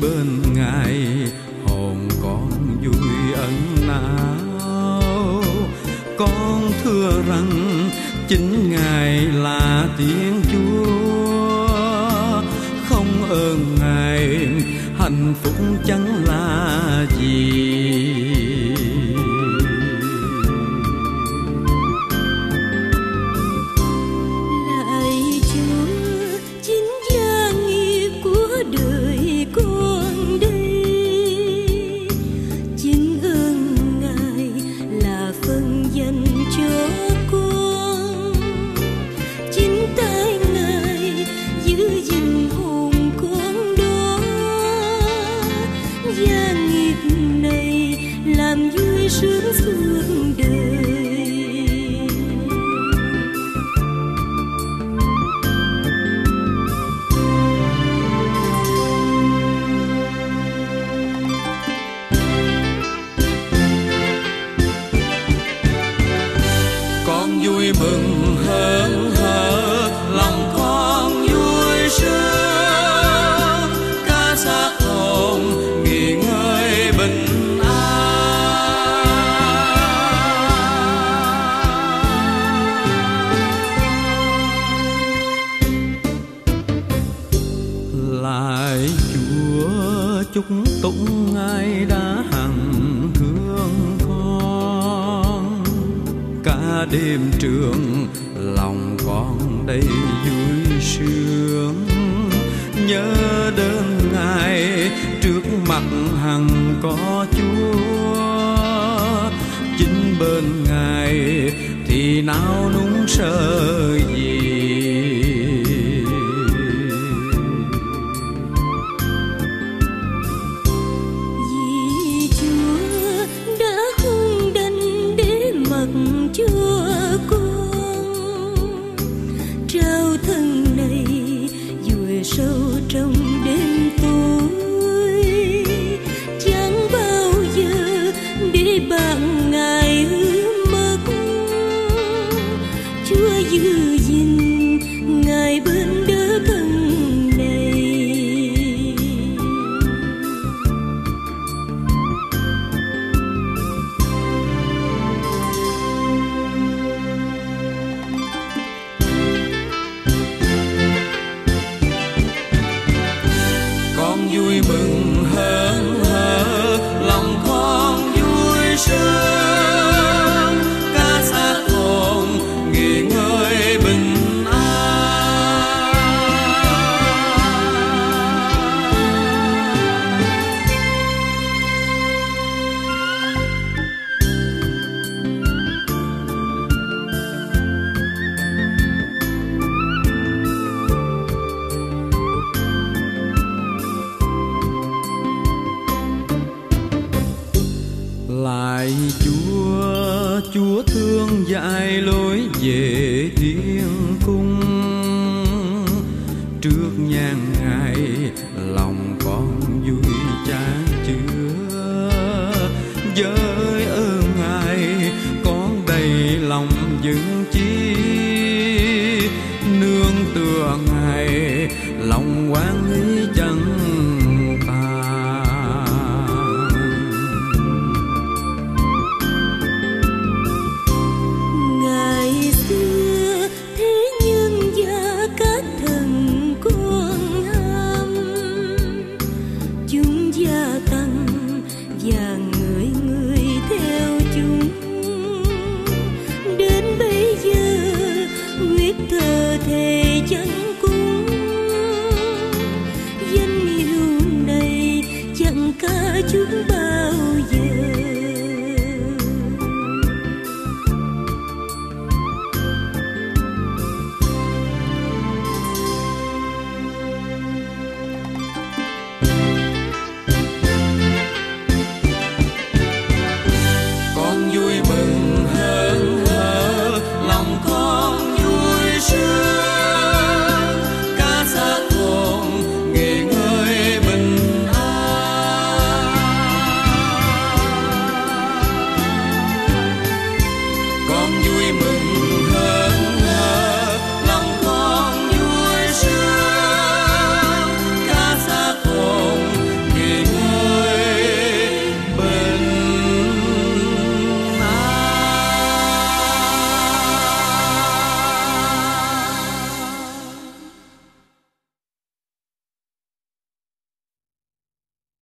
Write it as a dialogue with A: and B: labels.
A: bên ngài
B: hồn con vui ẩn não
A: con thưa rằng chính ngài là tiếng chúa. Không ơn ngài, hạnh phúc chẳng 是 đêm trường, lòng con đầy vui sướng. Nhớ đơn ngài trước mặt hằng có chúa. Chính bên ngài thì nào núng sợ
B: Lạy Chúa, Chúa
A: thương dạy lối về thiên cung. Trước nhan ngài lòng con vui chán chưa Với ơn ngài con đầy lòng vững chi Nương tựa ngài lòng quan nghi